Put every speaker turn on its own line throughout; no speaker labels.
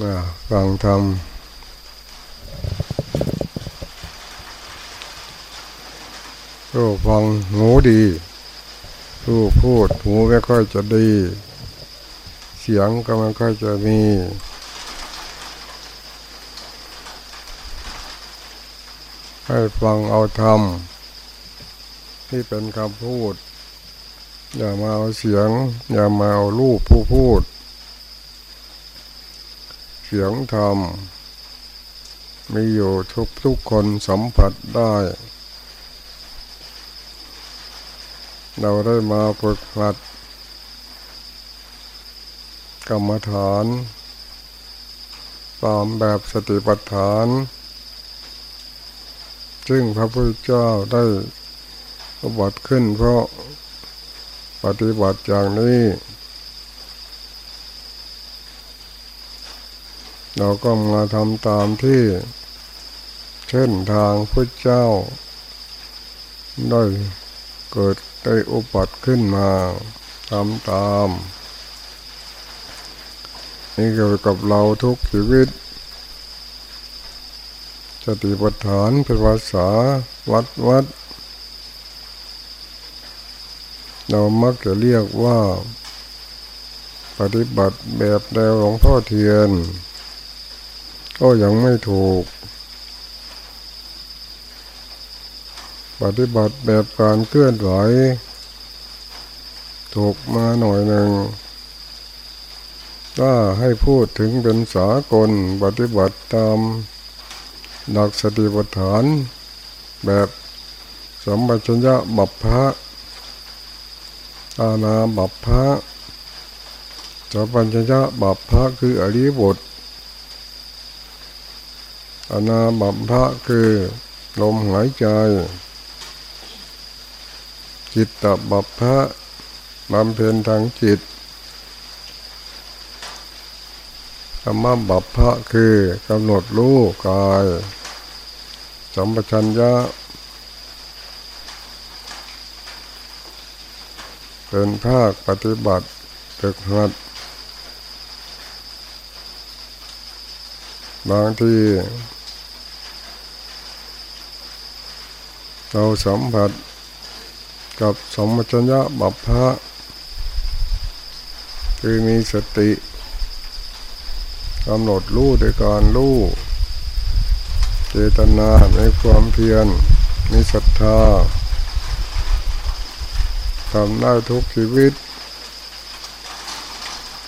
ฟังธรรมผู้ฟังหูดีผู้พูดหูไม่ค่อยจะดี เสียงก็ไม่ค่อยจะมีให้ฟังเอาธรรมที่เป็นคำพูด อย่ามาเอาเสียง อย่ามาเอารูปผู้พูด เสียงธรรมมีอยู่ทุกทุกคนสัมผัสได้ เราได้มาฝึกหัด กรรมฐาน ตามแบบสติปัฏฐาน ซึ่งพระพุทธเจ้าได้บัติขึ้นเพราะปฏิบัติอย่างนี้ เราก็มาทำตามที่เช่นทางพระเจ้า ได้เกิดได้อุบัติขึ้นมาทำตาม นี่เกี่ยวกับเราทุกชีวิตสติปัฏฐานเป็นภาษาวัดวัด เรามักจะเรียกว่า ปฏิบัติแบบแนวหลวงพ่อเทียน ก็ยังไม่ถูก ปฏิบัติแบบการเคลื่อนไหว ถูกมาหน่อยหนึ่งถ้าให้พูดถึงเป็นสากลปฏิบัติตามหลักสติปัฏฐาน แบบสมบัติญญะบัพพะอาณาบัพพะสมปัญญญะบัพพะคืออริบท อาณาบัพพะคือ ลมหายใจ จิตตบัพพะบำเพ็ญทางจิตธรรมบัพพะคือกำหนดรู้กายสัมปชัญญะ เป็นภาคปฏิบัติฝึกหัด บางที เราสัมผัสกับสมชัญญะบัพพะคือมีสติกำหนดรู้ด้วยการรู้เจตนาในความเพียรมีศรัทธาทำได้ทุกชีวิต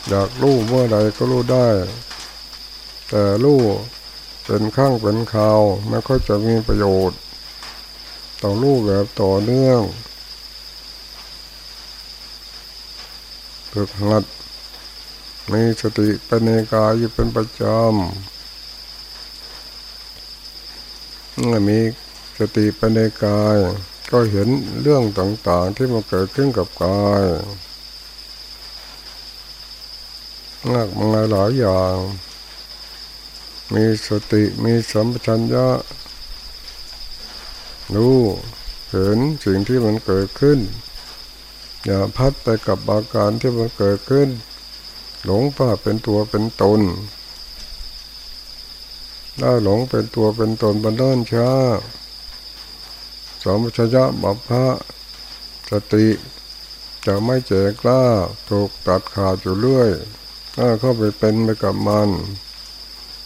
อยากรู้เมื่อใดก็รู้ได้ แต่รู้เป็นข้างเป็นข่าวไม่ค่อยจะมีประโยชน์ ต้องรู้แบบต่อเนื่องฝึกหัดมีสติเป็นในกายอยู่เป็นประจำเมื่อมีสติเป็นในกาย ก็เห็นเรื่องต่างๆที่มันเกิดขึ้นกับกายมากมายหลายอย่าง มีสติมีสัมปชัญญะ รู้เห็นสิ่งที่มันเกิดขึ้น อย่าพัดไปกับอาการที่มันเกิดขึ้น หลงป่าเป็นตัวเป็นตนได้หลงเป็นตัวเป็นตนบันเดินช้าสมชยะบัพพะสติจะไม่เจกล้าถูกตัดขาดอยู่เรื่อยถ้าเข้าไปเป็นไปกับมัน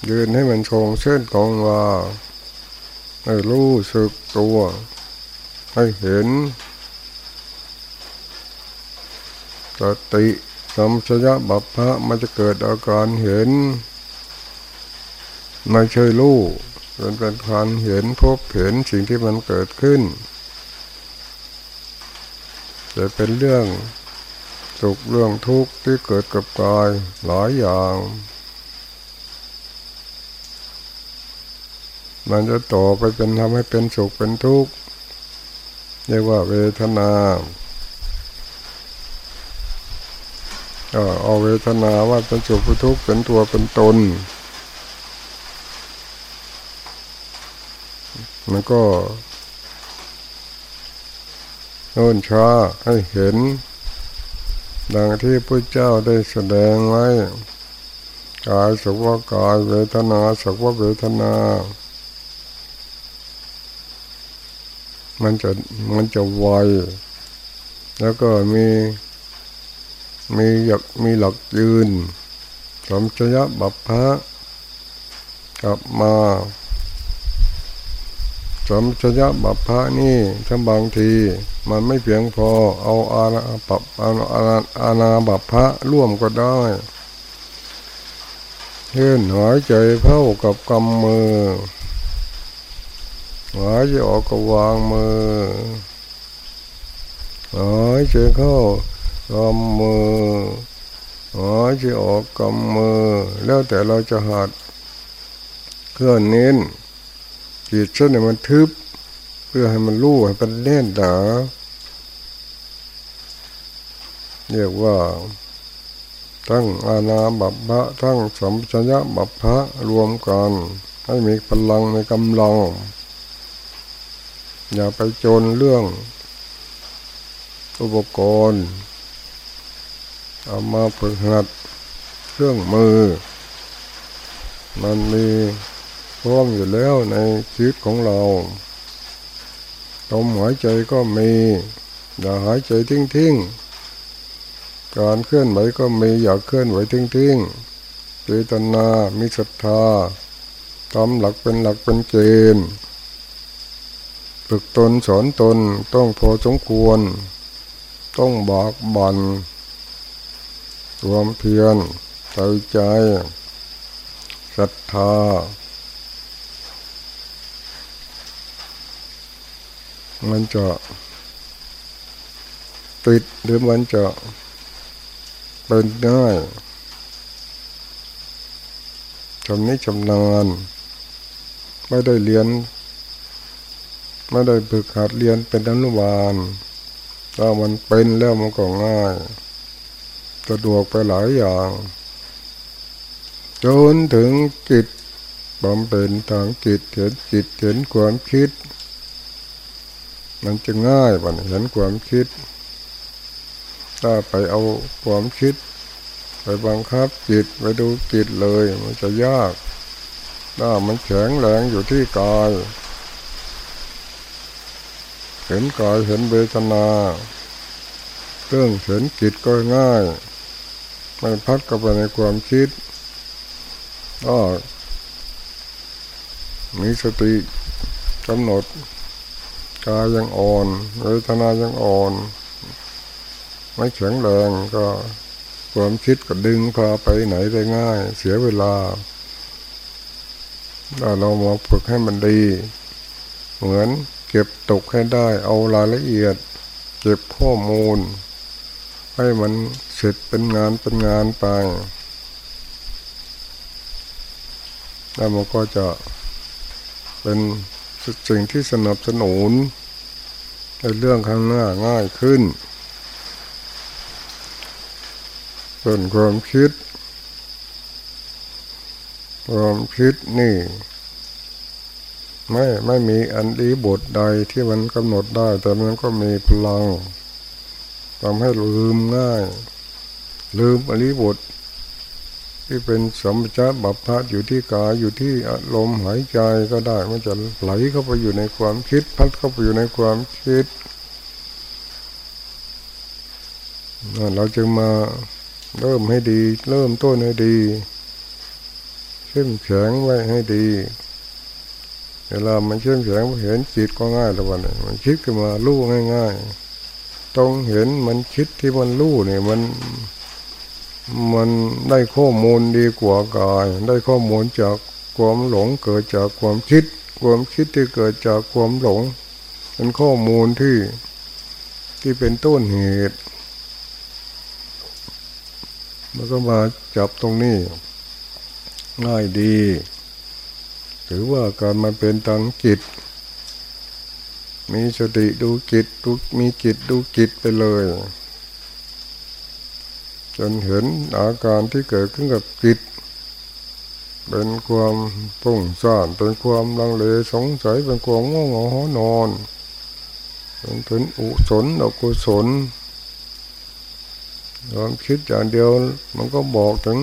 ยืนให้มันชงเส้นกองว่า ให้รู้สึกตัว ให้เห็นสติสัมชยะบัพพะมันจะเกิดอาการเห็น ไม่ใช่รู้เป็นเป็นการเห็นพบเห็นสิ่งที่มันเกิดขึ้น จะเป็นเรื่องสุขเรื่องทุกข์ที่เกิดกับกายหลายอย่าง มันจะต่อไปเป็นทำให้เป็นสุขเป็นทุกข์เรียกว่าเวทนาเอาเวทนาว่าเป็นสุขเป็นทุกข์เป็นตัวเป็นตน มันก็โน่นช้าให้เห็น ดังที่พระเจ้าได้แสดงไว้ กายสักว่ากายเวทนาสักว่าเวทนา มันจะมันจะไวแล้วก็มีมีอยากมีหลักยืนสมชยะบัพพะกลับมาสมชยะบัพพะนี่ถ้าบางที มันไม่เพียงพอเอาอาณาปับอาณาอาณาบัพพะร่วมก็ได้เช่นหายใจเข้ากับกำมือ หายใจออกก็วางมือหายใจเข้ากำมือหายใจออกกำมือ แล้วแต่เราจะหัดเคลื่อนเน้นจิตเส้นมันทึบ เพื่อให้มันรู้ให้มันเล่นดาเรียกว่าทั้งอาณาบัพพะทั้งสัมปชัญญะบัพพะรวมกัน ให้มีพลังในกำลัง อย่าไปจนเรื่อง อุปกรณ์ เอามาฝึกหัดเครื่องมือ มันมีพร้อมอยู่แล้วในชีวิตของเราลมหายใจก็มี อย่าหายใจทิ้งทิ้งการเคลื่อนไหวก็มีอย่าเคลื่อนไหวทิ้งทิ้งเจตนา มีศรัทธาทำหลักเป็นหลักเป็นเกณฑ์ ฝึกตนสอนตนต้องพอสมควร ต้องบอกบันรวมเพียรใจใจศรัทธามันจะติดหรือมันจะเป็นได้ชำนิชำนาญไม่ได้เรียน ไม่ได้ฝึกหัดเรียนเป็นอนุบาลถ้ามันเป็นแล้วมันก็ง่ายสะดวกไปหลายอย่างจนถึงจิตบำเพ็ญทางจิตเห็นจิตเห็นความคิด มันจะง่ายวันเห็นความคิด ถ้าไปเอาความคิด ไปบังคับจิตไปดูจิตเลย มันจะยาก ถ้ามันแข็งแรงอยู่ที่กาย เห็นกายเห็นเวทนา เรื่องเห็นจิตก็ง่ายมันพัดเข้าไปในความคิดก็มีสติกำหนดกายยังอ่อนเวทนายังอ่อน ไม่แข็งแรงก็ความคิดก็ดึงพาไปไหนได้ง่าย เสียเวลาถ้าเรามาฝึกให้มันดี เหมือน ก็บตกให้ได้ เอารายละเอียด เก็บข้อมูล ให้มันเสร็จเป็นงานเป็นงานไป แล้วมันก็จะเป็นสิ่งที่สนับสนุนในเรื่องข้างหน้าง่ายขึ้น ส่วนความคิด ความคิดนี่ ไม่ไม่มีอันดีบทใดที่มันกำหนดได้ แต่มันก็มีพลังทำให้ลืมง่าย ลืมอริบท ที่เป็นสมจาบัพพะอยู่ที่กายอยู่ที่อารมณ์หายใจก็ได้ มันจะไหลเข้าไปอยู่ในความคิด พัดเข้าไปอยู่ในความคิดเราจึงมาเริ่มให้ดี เริ่มต้นให้ดีเข้มแข็งไว้ให้ดี เวลามันเข้มแข็งเห็นจิตก็ง่ายแล้ววันมันคิดขึ้นมาลู่ง่าย ๆ ต้องเห็นมันคิดที่มันรู้เนี่ยมัน มันได้ข้อมูลดีกว่ากาย ได้ข้อมูลจากความหลงเกิดจากความคิด ความคิดที่เกิดจากความหลง เป็นข้อมูลที่ที่เป็นต้นเหตุมันก็มาจับตรงนี้ง่ายดี ถือว่าการมาเป็นทางจิต มีสติดูจิตดูมีจิตดูจิตไปเลย จนเห็นอาการที่เกิดขึ้นกับจิต เป็นความปุ่งซ่านเป็นความลังเลสงสัยเป็นความง่วงเหงานอนเป็นอุศนอกุศลความคิดอย่างเดียวมันก็บอกถึง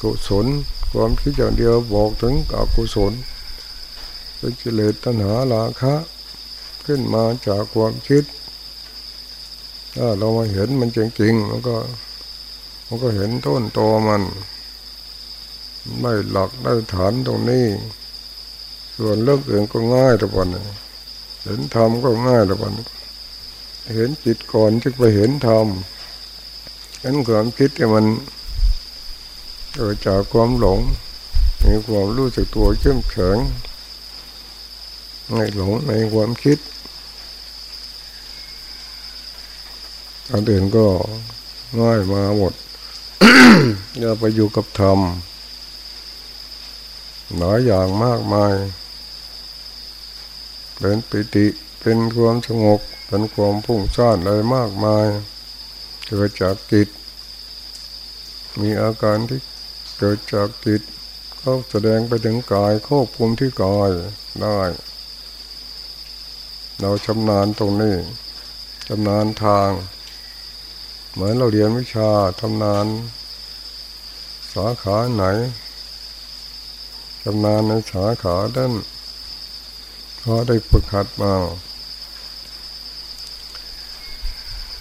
กุศล ความคิดอย่างเดียวบอกถึงอกุศลเป็นกิเลสตัณหาราคะขึ้นมาจากความคิด ถ้าเรามาเห็นมันจริงๆมันก็มันก็เห็นต้นตอมันได้หลักได้ฐานตรงนี้ ส่วนเรื่องอื่นก็ง่ายแต่วันเห็นธรรมก็ง่ายแต่วันเห็นจิตก่อนจึงไปเห็นธรรมเห็นความคิดที่มัน เกิดจากความหลงมีความรู้สึกตัวเข้มแข็งในหลงในความคิดอันอื่นก็ง่ายมาหมดอย่าไปอยู่กับธรรมหลายอย่างมากมาย เป็นปิติเป็นความสงบเป็นความพุ่งซ่านอะไรมากมายเกิดจากจิตมีอาการที่ เกิดจากจิตก็แสดงไปถึงกายควบคุมที่กายได้ เราชำนาญตรงนี้ชำนาญทาง เหมือนเราเรียนวิชาชำนาญสาขาไหนชำนาญในสาขาด้านเพราะได้ฝึกหัดมา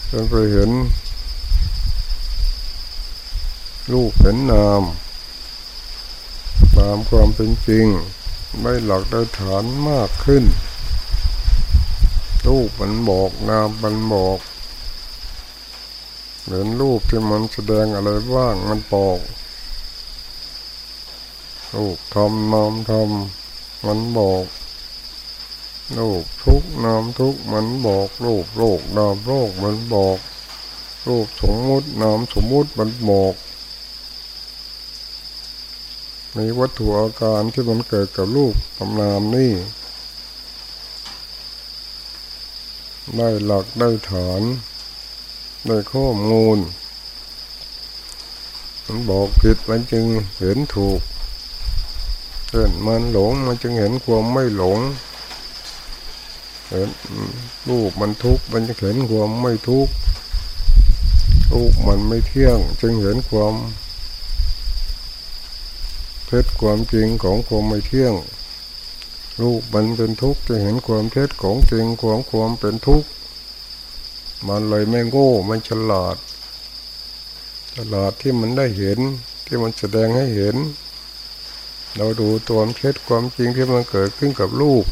จนไปเห็นรูปเห็นนาม ตามความเป็นจริง ไม่หลักได้ฐานมากขึ้นรูปมันบอกนามมันบอกเหมือนรูปที่มันแสดงอะไรบ้างมันบอกรูปทำนามทำมันบอกรูปทุกนามทุกมันบอกรูปโลกนามโลกมันบอกรูปสมมุตินามสมมุติมันบอก มีวัตถุอาการที่มันเกิดกับรูปกำนามนี่ ได้หลักได้ฐาน ได้ข้อมูล มันบอกผิดมันจึงเห็นถูกเห็นมันหลงมันจึงเห็นความไม่หลงเห็นรูปมันทุกข์มันจะเห็นความไม่ทุกข์รูปมันไม่เที่ยง จึงเห็นความ ท็จความจริงของความไม่เที่ยง รูปมันเป็นทุกข์จะเห็นความเท็จของจริงของความเป็นทุกข์มันเลยไม่โง่มันฉลาดฉลาดที่มันได้เห็นที่มันแสดงให้เห็น เราดูตัวเท็จความจริงที่มันเกิดขึ้นกับรูป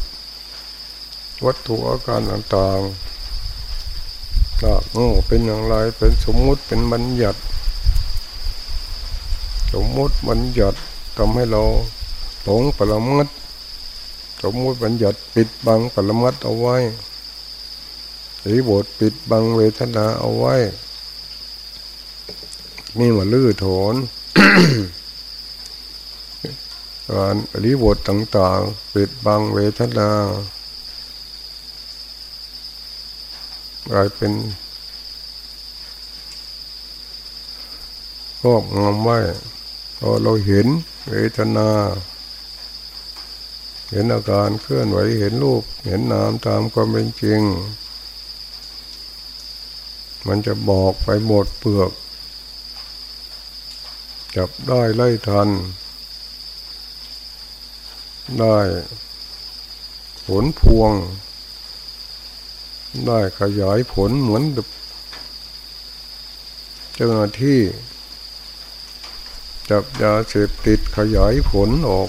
วัตถุอาการต่างๆก็โง่เป็นอย่างไรเป็นสมมุติเป็นบัญญัติสมมุติบัญญัติ ทำให้เราหลงปรมัดสมมติบัญญัติปิดบังปรมัดเอาไว้หรือบทปิดบังเวทนาเอาไว้มีมาลื้อถอนการอริบทต่างๆ ปิดบังเวทนากลายเป็นครอบงำไว้พอเราเห็น เวทนา เห็นอาการเคลื่อนไหวเห็นรูป เห็นนามตามความเป็นจริง มันจะบอกไปหมดเปลือก จับได้ไล่ทัน ได้ผลพวง ได้ขยายผลเหมือนเจ้าหน้าที่ จับยาเสพติดขยายผลออก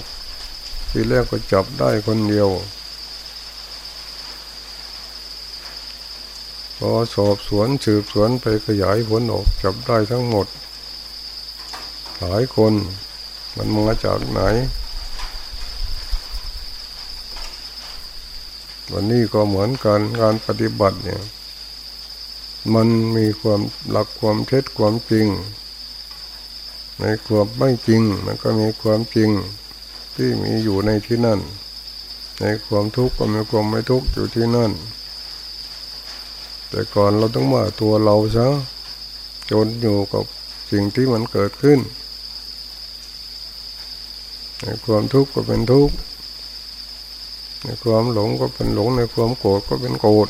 ทีแรกก็จับได้คนเดียว พอสอบสวนสืบสวนไปขยายผลออกจับได้ทั้งหมด หลายคนมันมาจากไหน วันนี้ก็เหมือนกันงานปฏิบัติเนี่ย มันมีความหลักความเท็จความจริง ในความไม่จริงมันก็มีความจริงที่มีอยู่ในที่นั่น ในความทุกข์ก็มีความไม่ทุกข์อยู่ที่นั่น แต่ก่อนเราต้องว่าตัวเราซะจนอยู่กับสิ่งที่มันเกิดขึ้น ในความทุกข์ก็เป็นทุกข์ ในความหลงก็เป็นหลง ในความโกรธก็เป็นโกรธ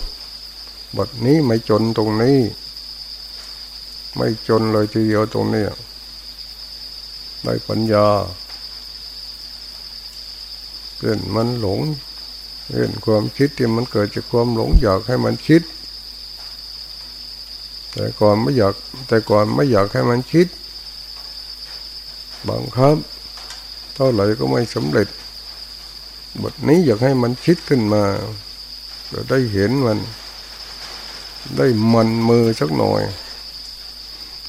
บัดนี้ไม่จนตรงนี้ ไม่จนเลยทีเดียวตรงนี้ ได้ปัญญาเช่นมันหลงเห็นความคิดที่มันเกิดจากความหลงอยากให้มันคิด แต่ก่อนไม่อยาก แต่ก่อนไม่อยากให้มันคิดบังคับเท่าไหร่ก็ไม่สำเร็จบทนี้อยากให้มันคิดขึ้นมาจะได้เห็นมัน ได้มันมือสักหน่อย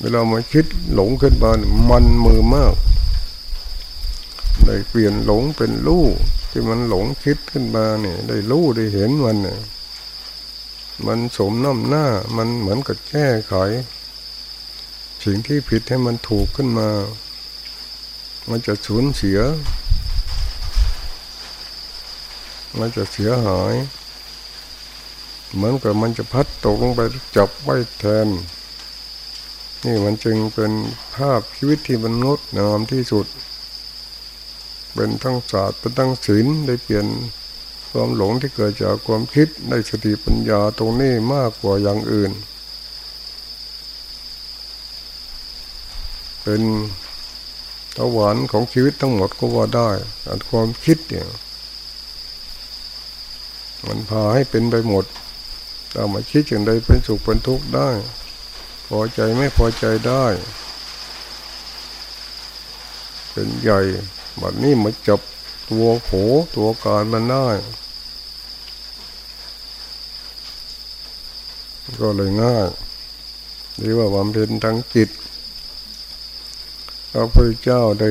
เวลามาคิดหลงขึ้นมามันมือมากได้เปลี่ยนหลงเป็นรู้ที่มันหลงคิดขึ้นมาเนี่ย ได้รู้ได้เห็นมันเนี่ยมันสมน้ำหน้า มันเหมือนกับแก้ไขสิ่งที่ผิดให้มันถูกขึ้นมา มันจะสูญเสีย มันจะเสียหาย เหมือนกับมันจะพัดตกลงไปจับไว้แทน นี่มันจึงเป็นภาพชีวิตที่มันงดงามที่สุด เป็นทั้งศาสตร์เป็นทั้งศีลได้เปลี่ยนความหลงที่เกิดจากความคิดได้สติปัญญาตรงนี้มากกว่าอย่างอื่น เป็นตะวันของชีวิตทั้งหมดก็ว่าได้ความคิดเนี่ยมันพาให้เป็นไปหมดถ้ามาคิดอย่างใดเป็นสุขเป็นทุกข์ได้ พอใจไม่พอใจได้ เป็นใหญ่บัดนี้มาจับตัวโผตัวการมันได้ก็เลยง่ายหรือว่าความเป็นทางจิตพระพุทธเจ้าได้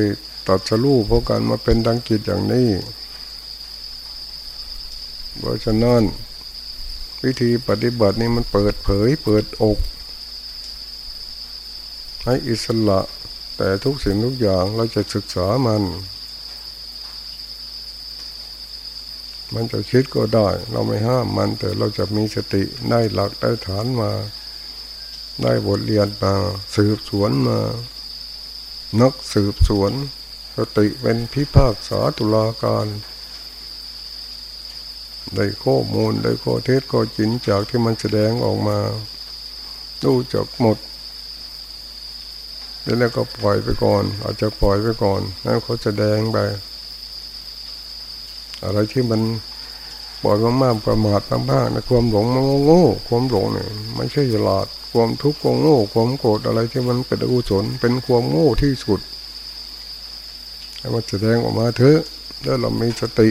ตัดสรู้เพราะการมาเป็นทางจิตอย่างนี้เพราะฉะนั้นวิธีปฏิบัตินี้มันเปิดเผยเปิดอก ให้อิสระ แต่ทุกสิ่งทุกอย่างเราจะศึกษามัน มันจะคิดก็ได้ เราไม่ห้ามมันแต่เราจะมีสติได้หลักได้ฐานมา ได้บทเรียนมา สืบสวนมา นักสืบสวน สติเป็นพิพากษาตุลาการได้ข้อมูลได้ข้อเท็จข้อจริงจากที่มันแสดงออกมาดูจบหมด แล้วก็ปล่อยไปก่อน อาจจะปล่อยไปก่อนแล้วเขาจะแดงไป อะไรที่มันปล่อยมากๆประมาทมากๆในความหลงมันโง่ความหลงเนี่ยไม่ใช่ฉลาดความทุกข์ความโง่ความโกรธอะไรที่มันเป็นอกุศลเป็นความโง่ที่สุดให้มันแสดงออกมาเถอะแล้วเรามีสติ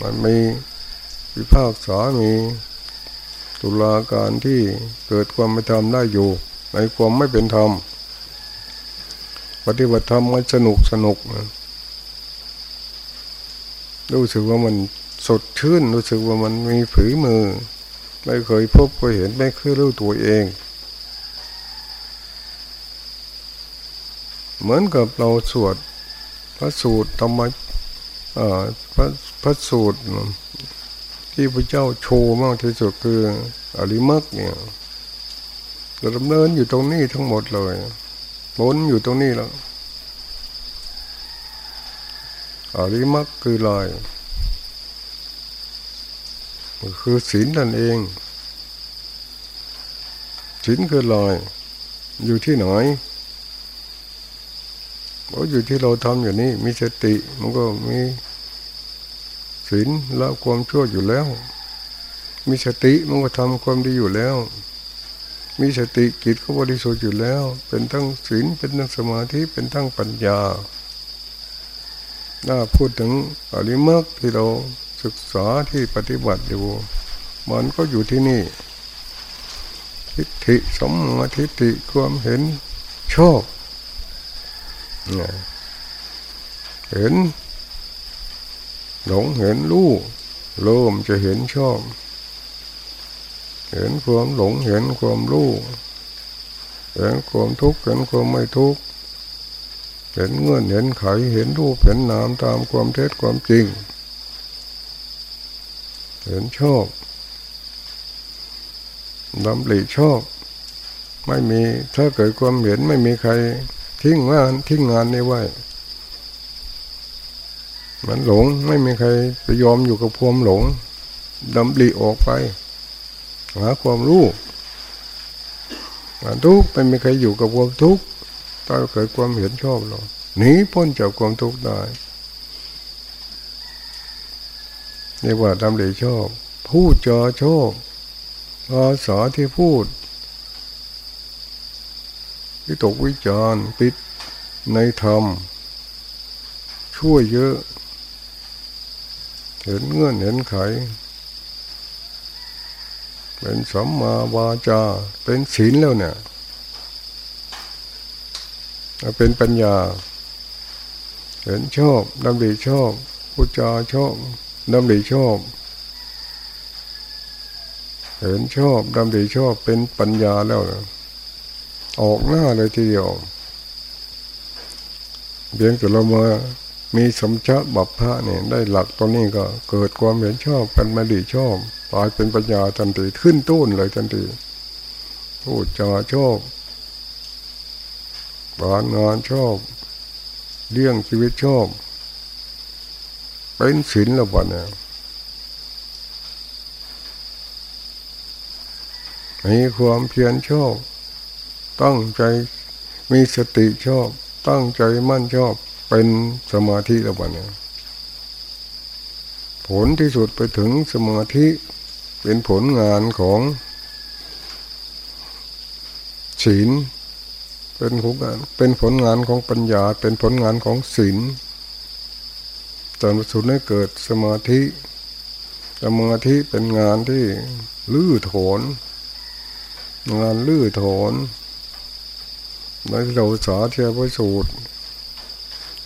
มันมีวิภาคษามีตุลาการที่เกิดความไม่ธรรมได้อยู่ ในความไม่เป็นธรรม ปฏิบัติธรรมมันสนุกสนุกนะรู้สึกว่ามันสดชื่น รู้สึกว่ามันมีผือมือ ไม่เคยพบเคยเห็นไม่เคยรู้ตัวเอง เหมือนกับเราสวดพระสูตรธรรมะพระพระสูตร ที่พระเจ้าโชว์มากที่สุดคืออริมักเนี่ยเราดำเนินอยู่ตรงนี้ทั้งหมดเลย บนอยู่ตรงนี้แล้วอริมักคือลายคือศีลนั่นเองศีลคือลอย อยู่ที่ไหนก็อยู่ที่เราทำอยู่นี่มีสติมันก็มีศีลละความชั่วอยู่แล้ว มีสติมันก็ทำความดีอยู่แล้ว มีสติจิตก็บริสุทธิ์อยู่แล้ว เป็นทั้งศีลเป็นทั้งสมาธิเป็นทั้งปัญญาถ้าพูดถึงอริมักที่เราศึกษาที่ปฏิบัติอยู่ มันก็อยู่ที่นี่ ทิฏฐิสมมาทิฏฐิความเห็นชอบเห็นหลงเห็นรู้โลมจะเห็นชอบ เห็นความหลงเห็นความรู้เห็นความทุกข์เห็นความไม่ทุกข์เห็นเงื่อนเห็นไขเห็นรูปเห็นนามตามความเท็จความจริง เห็นชอบดำริชอบไม่มีถ้าเกิดความเห็นไม่มีใคร ทิ้งงานทิ้งงานนี้ไว้มันหลงไม่มีใครไปยอมอยู่กับความหลงดำริออกไป หาความรู้ทุกข์ไม่มีใครอยู่กับความทุกข์ถ้าเกิดความเห็นชอบเราหนีพ้นจากความทุกข์ได้เรียกว่าดำริชอบ พูดจอชอบภาษาที่พูดวิตกวิจารปิดในธรรม ช่วยเยอะ เห็นเงื่อนเห็นไข เป็นสัมมาวาจา เป็นศีลแล้วเนี่ยเป็นปัญญา เห็นชอบดำริชอบพูจาชอบดำริชอบ เห็นชอบดำริชอบเป็นปัญญาแล้วนะออกหน้าเลยทีเดียวเพียงแต่เรามา มีสมชะบัพพะเนี่ยได้หลักตอนนี้ก็เกิดความเห็นชอบเป็นมาดีชอบกลายเป็นปัญญาทันทีขึ้นต้นเลยทันทีพูดจาชอบบานงานชอบเลี้ยงชีวิตชอบเป็นศีลแล้ววันเนี่ยมีความเพียรชอบ ตั้งใจมีสติชอบ ตั้งใจมั่นชอบ เป็นสมาธิแล้ววันนี้ผลที่สุดไปถึงสมาธิเป็นผลงานของศีลเป็นผลงานเป็นผลงานของปัญญา เป็นผลงานของศีลจนสุดให้เกิดสมาธิ สมาธิเป็นงานที่ลื้อถอนงานลื้อถอนในเราสาเทียบสูตร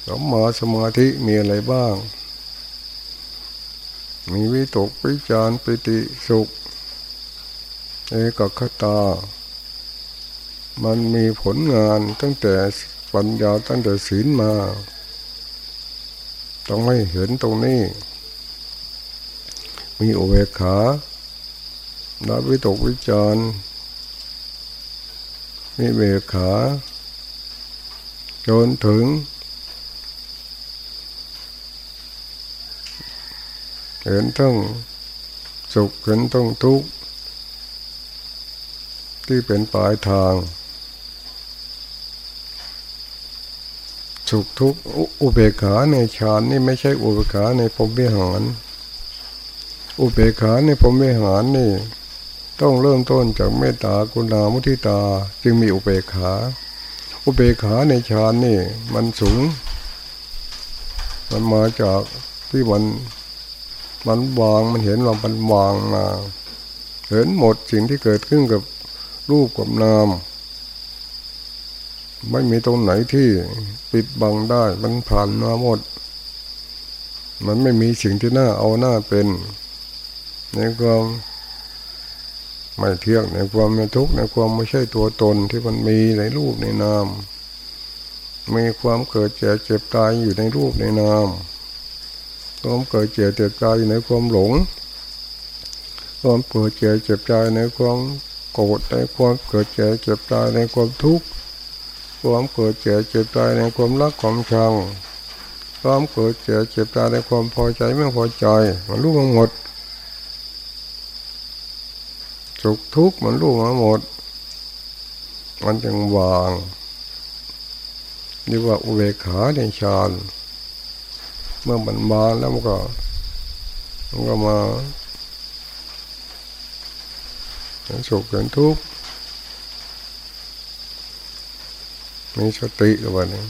สมมาสมาธิมีอะไรบ้าง มีวิตกวิจารปิติสุข เอกคตา มันมีผลงานตั้งแต่ปัญญาตั้งแต่ศีลมา ต้องให้เห็นตรงนี้ มีโอเบกขานับวิตกวิจารมีเบขา จนถึง เห็นต้องสุขเห็นต้องทุกข์ที่เป็นปลายทาง สุขทุกข์อุเบกขาในฌานนี่ไม่ใช่อุเบกขาในพรมวิหาร อุเบกขาในพรมวิหารนี่ ต้องเริ่มต้นจากเมตตากุณามุทิตา จึงมีอุเบกขา อุเบกขาในฌานนี่ มันสูง มันมาจากที่มัน มันวางมันเห็นเรามันวางมา เห็นหมดสิ่งที่เกิดขึ้นกับรูปกับนาม ไม่มีตรงไหนที่ปิดบังได้ มันผ่านมาหมด มันไม่มีสิ่งที่น่าเอาหน้าเป็นในความไม่เที่ยงในความไม่ทุกข์ในความไม่ใช่ตัวตนที่มันมีในรูปในนามมีความเกิดเจ็บเจ็บตายอยู่ในรูปในนาม ความเกิดเจ็บเจ็บตายอยู่ในความหลง ความเกิดเจ็บเจ็บตายในความโกรธในความเกิดเจ็บเจ็บตายในความทุกข์ ความเกิดเจ็บเจ็บตายในความรักความชัง ความเกิดเจ็บเจ็บตายในความพอใจไม่พอใจ มันรู้มาหมดสุขทุกข์มันรู้มาหมด มันจึงวางนี่ว่าอุเบกขาในฌาน มื่อมันมาแล้วมันก็มันก็มาเห็นสุขเห็นทุกข์มีสติกับวันนี้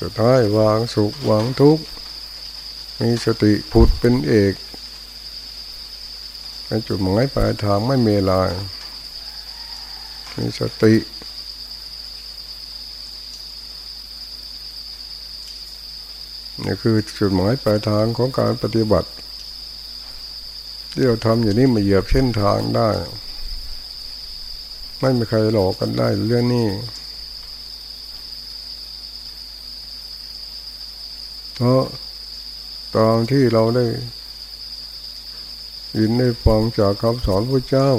สุดท้ายวางสุขวางทุกข์มีสติผุดเป็นเอกในจุดหมายปลายทางไม่มีลายมีสติ คือจุดหมายปลายทางของการปฏิบัติที่เราทำอย่างนี้มาเหยียบเส้นทางได้ ไม่มีใครหลอกกันได้เรื่องนี้เพราะตอนที่เราได้ยินได้ฟังจากคำสอนพระเจ้า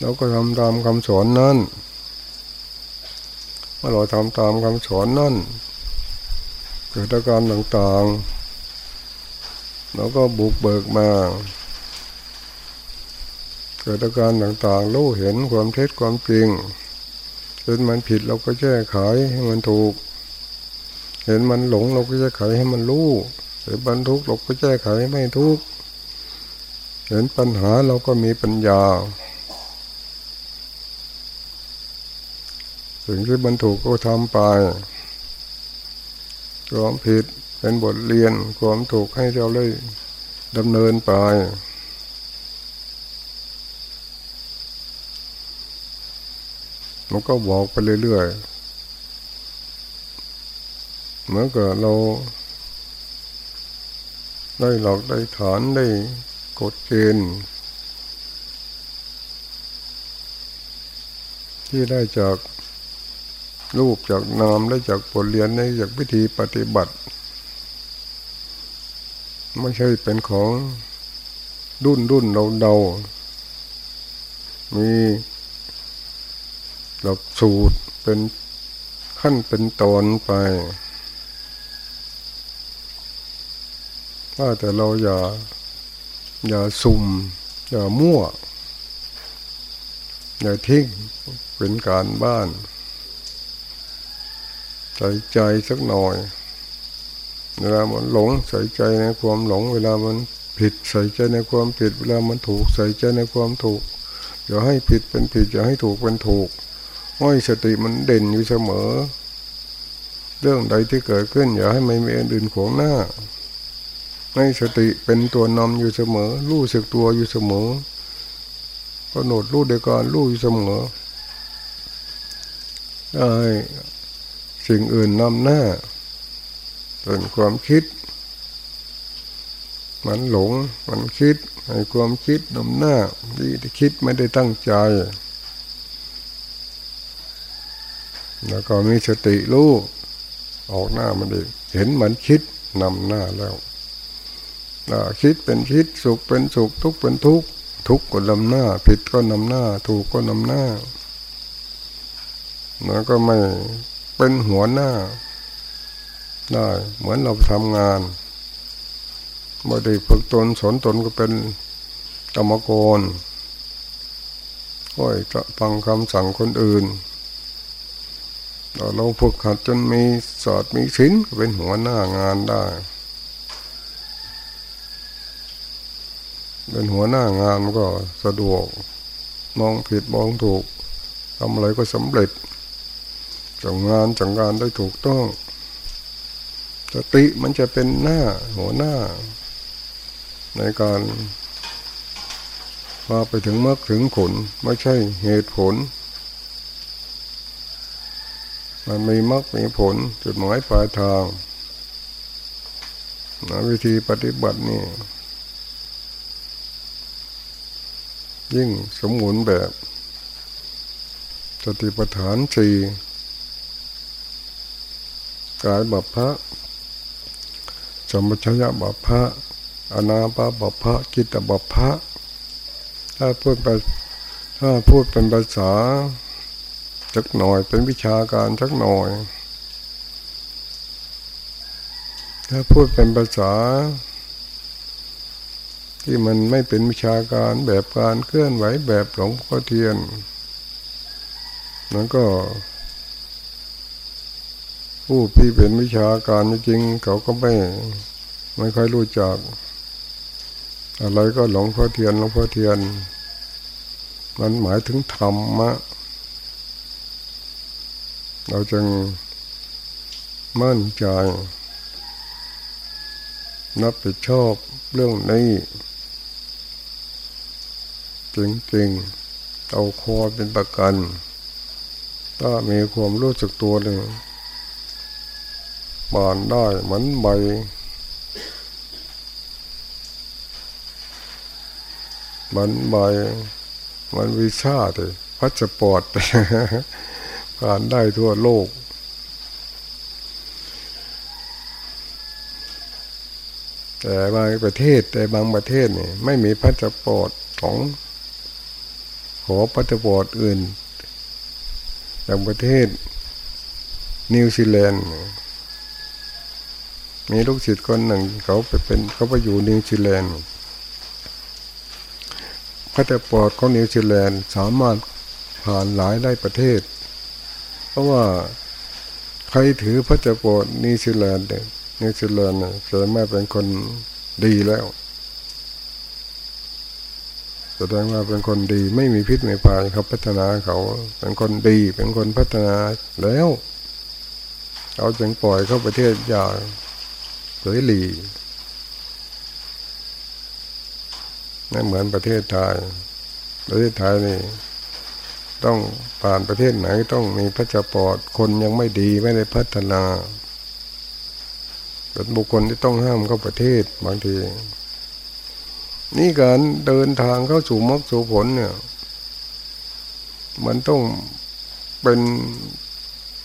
เราก็ทำตามคำสอนนั้นเมื่อเราทำตามคำสอนนั้น เกิดอาการต่างๆเราก็บุกเบิกมา เกิดอาการต่างๆ รู้เห็นความเท็จความจริง เห็นมันผิดเราก็แก้ไขให้มันถูก เห็นมันหลงเราก็แก้ไขให้มันรู้ เห็นมันทุกข์เราก็แก้ไขไม่ทุกข์เห็นปัญหาเราก็มีปัญญาสิ่งที่มันถูกก็ทำไป ความผิดเป็นบทเรียนความถูกให้เราเลยดำเนินไป มันก็บอกไปเรื่อยๆเหมือนกับเราได้หลอกได้ฐานได้กฎเกณฑ์ที่ได้จาก รูปจากนามได้จากบทเรียนได้จากวิธีปฏิบัติ ไม่ใช่เป็นของดุนดุนเราเดามีหลักสูตรเป็นขั้นเป็นตอนไปว่าแต่เราอย่า อย่าสุ่ม อย่ามั่ว อย่าทิ้งเป็นการบ้าน ใส่ใจสักหน่อย เวลามันหลงใส่ใจในความหลง เวลามันผิดใส่ใจในความผิด เวลามันถูกใส่ใจในความถูกอย่าให้ผิดเป็นผิดอย่าให้ถูกเป็นถูกห้อยสติมันเด่นอยู่เสมอ เรื่องใดที่เกิดขึ้น อย่าให้ไม่มีอื่นขวงหน้าให้สติเป็นตัวนำอยู่เสมอ รู้สึกตัวอยู่เสมอกำหนดรู้เดียกันรู้อยู่เสมอไอ้ สิ่งอื่นนำหน้าเป็นความคิด มันหลงมันคิดให้ความคิดนำหน้าที่คิดไม่ได้ตั้งใจ แล้วก็มีสติรู้ออกหน้ามันเองเห็นมันคิดนำหน้าแล้วคิดเป็นคิดสุขเป็นสุขทุกข์เป็นทุกข์ทุกข์ก็นำหน้า ผิดก็นำหน้า ถูกก็นำหน้าแล้วก็ไม่ เป็นหัวหน้า ได้เหมือนเราทำงานบ่ได้ฝึกตนสนตนก็เป็นกรรมกรค่อยจะฟังคำสั่งคนอื่นเราฝึกหัดจนมีสอดมีสินเป็นหัวหน้างานได้ เป็นหัวหน้างานก็สะดวก มองผิดมองถูกทำอะไรก็สำเร็จ จังงานจังงานได้ถูกต้องสติมันจะเป็นหน้าหัวหน้า ในการมาไปถึงมรรคถึงผลไม่ใช่เหตุผล มันมีมรรคมีผลจุดหมายปลายทางนะวิธีปฏิบัตินี่ยิ่งสมบูรณ์แบบสติปัฏฐานสี่ กายบัพพะสมัชยะบัพพะอนาปาบัพพะกิตบัพพะถ้าพูดไปถ้าพูดเป็นภาษาสักหน่อยเป็นวิชาการสักหน่อย ถ้าพูดเป็นภาษา ที่มันไม่เป็นวิชาการแบบการเคลื่อนไหวแบบหลงพ่อเทียนนั้นก็ ผู้ที่เป็นวิชาการจริงเขาก็ไม่ไม่ค่อยรู้จัก อะไรก็หลงพ่อเทียนหลงพ่อเทียน มันหมายถึงธรรมะ เราจึงมั่นใจนับผิดชอบเรื่องนี้จริงๆเอาคอเป็นประกัน ถ้ามีความรู้สึกตัวหนึ่ง บานได้เหมือนใบมันใบมันวีซ่าเลยพาสปอร์ตผ่านได้ทั่วโลกแต่บางประเทศแต่บางประเทศนี่ไม่มีพาสปอร์ตของของพาสปอร์ตอื่นอย่างประเทศนิวซีแลนด์ มีลูกศิษย์คนหนึ่ง เขาไปเป็นเขาไปอยู่นิวซีแลนด์พาสปอร์ตของนิวซีแลนด์สามารถผ่านหลายได้ประเทศ เพราะว่าใครถือพระเจ้าปรดนิวซีแลนด์นิวซีแลนด์จะไม่เป็นคนดีแล้วแสดงว่าเป็นคนดีไม่มีพิษไม่ภัยเขาพัฒนาเขาเป็นคนดีเป็นคนพัฒนาแล้ว เขาจึงปล่อยเข้าประเทศอย่าง เสรีไม่เหมือนประเทศไทย ประเทศไทยนี่ ต้องผ่านประเทศไหนต้องมีพระเจ้าปอดคนยังไม่ดีไม่ได้พัฒนาเป็นบุคคลที่ต้องห้ามเข้าประเทศบางที นี่การเดินทางเข้าสู่มรรคสู่ผลเนี่ย มันต้องเป็น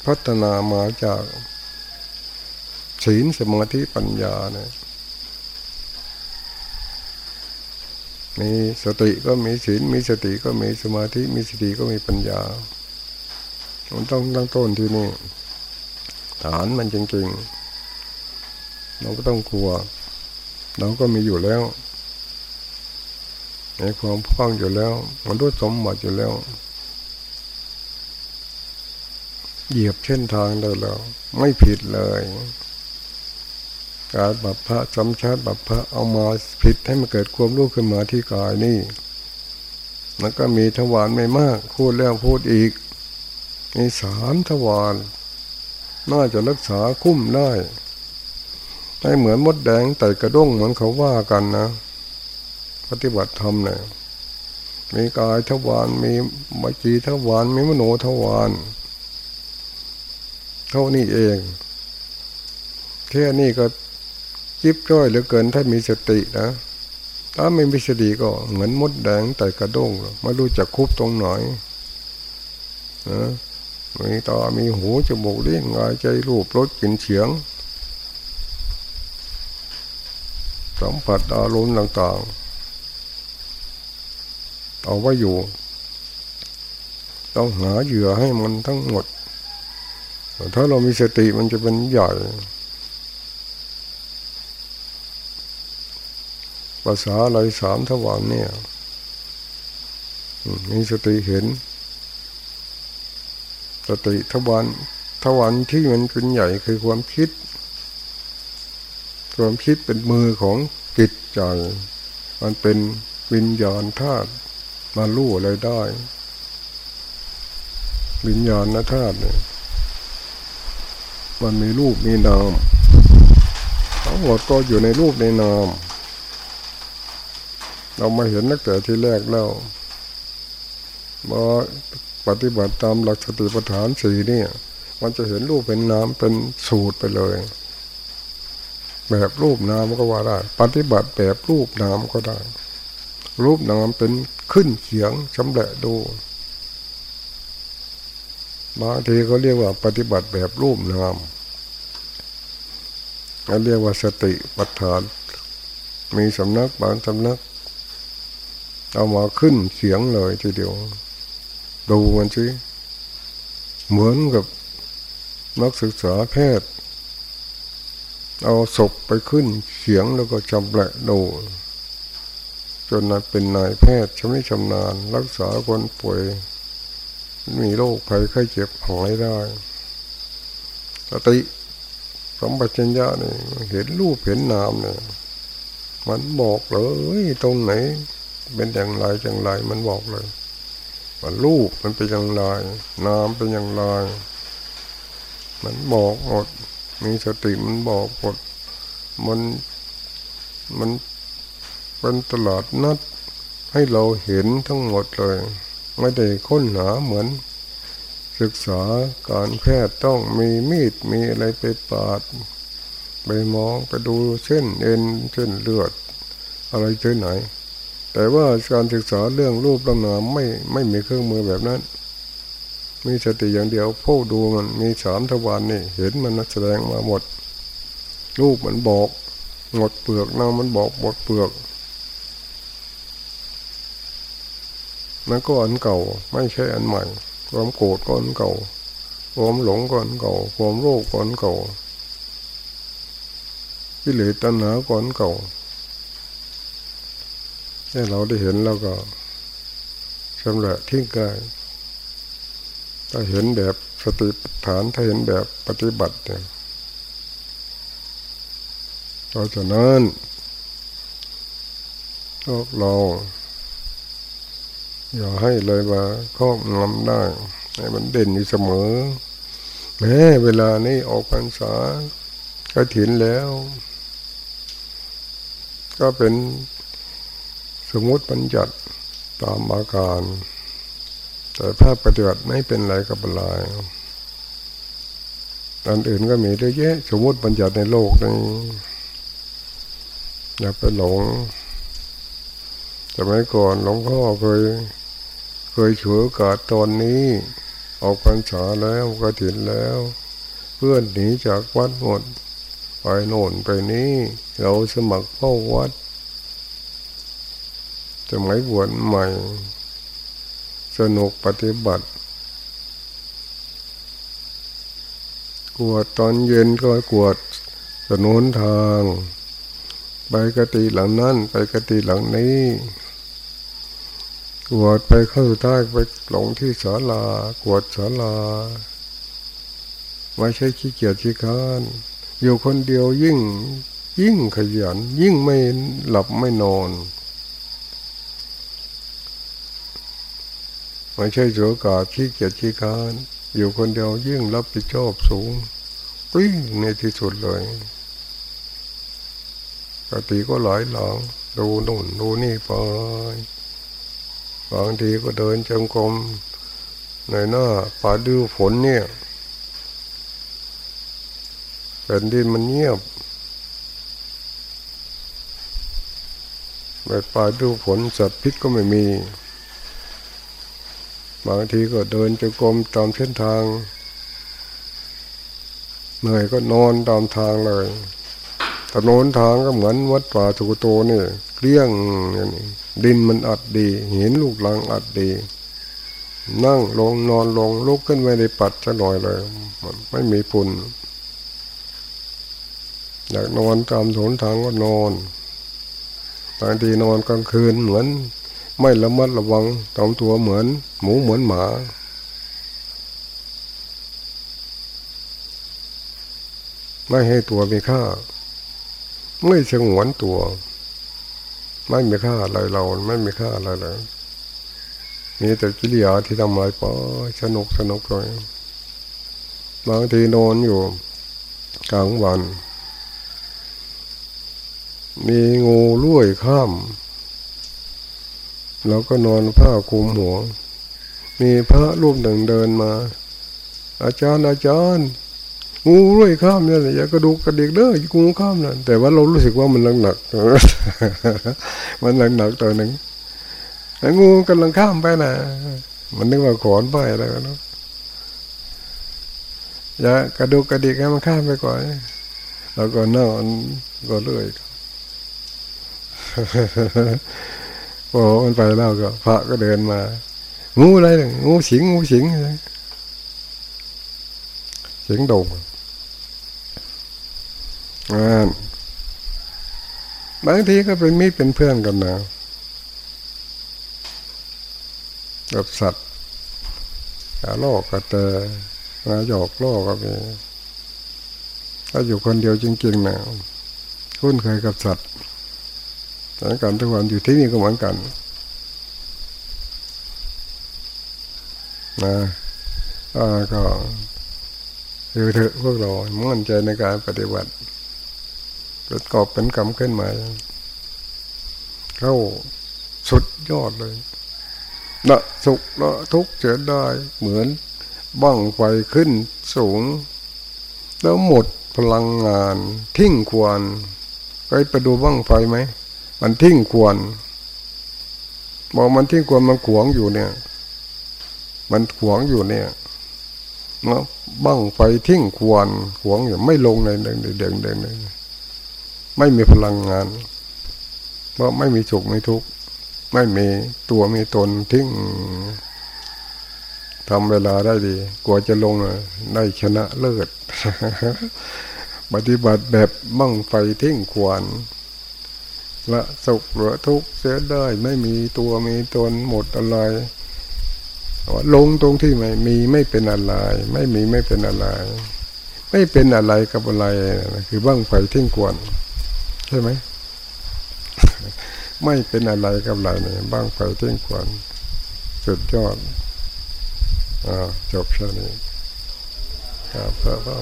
พัฒนามาจาก ศีลสมาธิปัญญาเนี่ยมีสติก็มีศีลมีสติก็มีสมาธิมีสติก็มีปัญญา มันต้องตั้งต้นที่นี่ฐานมันจริงๆ เราก็ต้องกลัว เราก็มีอยู่แล้วในความพ้องอยู่แล้ว มันรู้สมบัติอยู่แล้ว เหยียบเส้นทางได้แล้ว ไม่ผิดเลย การบัพพะจำชัดบัพพะเอามาผิดให้มันเกิดความรู้ขึ้นมาที่กายนี่มันก็มีทวารไม่มากพูดแล้วพูดอีกมีสามทวารน่าจะรักษาคุ้มได้ให้เหมือนมดแดงแต่กระด้งเหมือนเขาว่ากันนะ ปฏิบัติธรรมเนี่ยมีกายทวารมีมจีทวารมีมโนทวารเท่านี้เองแค่นี้ก็ ยิบจ้อยเหลือเกินถ้ามีสตินะถ้าไม่มีสติก็เหมือนมดแดงแต่กระด้งไม่รู้จะคุบตรงไหนนะมีตา มีหู จมูกลิ้นงายใจรูปรสกลิ่นเสียง สัมผัสอารมณ์ต่างๆ เอาไว้อยู่ ต้องหาเหยื่อให้มันทั้งหมด ถ้าเรามีสติมันจะเป็นใหญ่ ภาษาอะไรสามทวารเนี่ยมีสติเห็น สติทวารทวารที่มันเป็นใหญ่คือความคิด ความคิดเป็นมือของจิตใจมันเป็นวิญญาณธาตุมาลู่อะไรได้ วิญญาณธาตุเนี่ยมันมีรูปมีนามทั้งหมดก็อยู่ในรูปในนาม เรามาเห็นนักแต่ที่แรกแล้วมาปฏิบัติตามหลักสติปัฏฐานสี่นี่มันจะเห็นรูปเป็นน้ำเป็นสูตรไปเลย แบบรูปน้ำก็ว่าได้ ปฏิบัติแบบรูปน้ำก็ได้ รูปน้ำเป็นขึ้นเขียงชำแหละดูบางทีเขาเรียกว่าปฏิบัติแบบรูปน้ำเขาเรียกว่าสติปัฏฐาน มีสำนักบางสำนัก เอามาขึ้นเสียงเลยทีเดียว ดูมันสิเหมือนกับนักศึกษาแพทย์ เอาศพไปขึ้นเสียงแล้วก็จำแหละดูจนนั้นเป็นนายแพทย์ชำนิชำนาญ รักษาคนป่วย มีโรคภัยไข้เจ็บหายได้สติสมบัติญญาเนี่ยเห็นรูปเห็นนามเนี่ยมันบอกเลยตรงไหน เป็นอย่างไรอย่างไร มันบอกเลยว่ารูปมันเป็นอย่างไรนามเป็นอย่างไร มันบอกหมดมีสติมันบอกหมดมันมันเป็นตลาดนัดให้เราเห็นทั้งหมดเลย ไม่ได้ค้นหาเหมือน ศึกษาการแพทย์ต้องมีมีดมีอะไรไปปาด ไปมองไปดูเส้นเอ็นเส้นเลือด อะไรเช่นไหน แต่ว่าการศึกษาเรื่องรูปร่างนาไม่ไม่มีเครื่องมือแบบนั้น มีสติอย่างเดียวพู้ดูมันมีสามทวารนนี่ เห็นมันแสดงมาหมด รูปมันบอก หมดเปลือกนามมันบอกหมดเปลือกมันก็อันเก่า ไม่ใช่อันใหม่ ความโกรธก็อันเก่า ความหลงก็อันเก่า ความโลภก็อันเก่ากิเลสตัณหาก็อันเก่า ให้เราได้เห็นแล้วก็ชำระทิ้งกายถ้าเห็นแบบสติปัฏฐานถ้าเห็นแบบปฏิบัติเนี่ยเพราะฉะนั้นพวกเราอย่าให้เลยว่าครอบงำได้ ให้มันเด่นอยู่เสมอ แม้เวลานี้ออกพรรษาก็ถินแล้ว ก็เป็น สมมติปัญญัติตามอาการ แต่ภาพปฏิบัติไม่เป็นไรกับอะไรอันอื่นก็มีเยอะแยะสมมติปัญญัติในโลกนี้อย่าไปหลงสมัยก่อนหลวงพ่อเคย เคยฉวยโอกาสตอนนี้ ออกพรรษาแล้วก็ถินแล้ว เพื่อนหนีจากวัดหมด ไปโน่นไปนี้ เราสมัครเข้าวัด สมัยบวชใหม่ สนุกปฏิบัติ กวดตอนเย็นก็กวดถนนทาง ไปกติหลังนั้น ไปกติหลังนี้กวดไปเข้าใต้ไปหลงที่ศาลากวดศาลาไม่ใช่ขี้เกียจขี้ค้านอยู่คนเดียวยิ่ง ยิ่งขยัน ยิ่งไม่หลับไม่นอน ไม่ใช่โอกาสขี้เกียจขี้คานอยู่คนเดียวยิ่งรับผิดชอบสูงวิ่งในที่สุดเลยปกติก็หลายหลังดูนู่นดูนี่ไปบางทีก็เดินจงกรมในหน้าป่าดูฝนเนี่ยแผ่นดินมันเงียบแบบป่าดูฝนสัตว์พิษก็ไม่มี บางทีก็เดินจงกรมตามเส้นทาง เหนื่อยก็นอนตามทางเลยถนนทางก็เหมือนวัดป่าสุกโตนี่เกลี้ยงดินมันอัดดีเห็นลูกลังอัดดี นั่งลงนอนลงลุกขึ้นไม่ได้ปัดจะหน่อยเลยมันไม่มีปุ่นอยากนอนตามถนนทางก็นอนบางทีนอนกลางคืนเหมือน ไม่ระมัดระวังทำตัวเหมือน หมูเหมือนหมา ไม่ให้ตัวมีค่า ไม่สงวนตัว ไม่มีค่าอะไรเราไม่มีค่าอะไรเลยมีแต่กิริยาที่ทำอะไรปอสนุกสนุกเลยบางทีนอนอยู่กลางวัน มีงูลุ่ยข้าม เราก็นอนผ้าคลุมหัว มีพระรูปหนึ่งเดินมา อาจารย์อาจารย์งูร้วยข้ามเนี่ยอย่ากระดูกกระดิกเด้องูข้ามนั่นแต่ว่าเรารู้สึกว่ามันหนักหนักมันหนักหนักตัวหนึ่งงูกำลังข้ามไปนะมันนึกว่าขอนไปอะไรกันเนาะอย่ากระดูกกระดิกให้มันข้ามไปก่อนแล้วก็นอนก็เลย พอมันไปแล้วก็ พระก็เดินมา งูอะไรงูสิงงูสิงสียงโด่งบางทีก็เป็นมิตรเป็นเพื่อนกันนะกับสัตว์กาโลกกระเตมาหยอกโลกก็มีถ้าอยู่คนเดียวจริงๆนะคุ้นเคยกับสัตว์ สถานการณ์ทุกวันอยู่ที่นี่ก็เหมือนกันนะก็คือเถอะพวกเรามั่นใจในการปฏิบัติประกอบเป็นกรรมขึ้นมาเข้าสุดยอดเลยละสุขละทุกข์เจอได้เหมือนบ้างไฟขึ้นสูง แล้วหมดพลังงานทิ้งควรไปไปดูบ้างไฟไหม มันทิ้งควรบอกมันทิ้งควรมันขวงอยู่เนี่ย มันขวงอยู่เนี่ยเนาะบั้งไฟทิ้งควรขวงอยู่ไม่ลงในเด่งเด่งเด่งไม่มีพลังงาน เพราะไม่มีสุขไม่ทุกข์ไม่มีตัวมีตนทิ้งทำเวลาได้ดี กว่าจะลงได้ชนะเลิศ ปฏิบัติแบบบั้งไฟทิ้งควร ละสุขหรือทุกข์เสียได้ไม่มีตัวมีตนหมดอะไรว่าลงตรงที่ไม่มีไม่เป็นอะไร ไม่มีไม่เป็นอะไร ไม่เป็นอะไรกับอะไรคือบ้างไฟทิ้งกวนใช่ไหมไม่เป็นอะไรกับอะไรเนี่ยบ้างไฟทิ้งกวนสุดยอดอ่าจบแค่นี้ครับพระพระ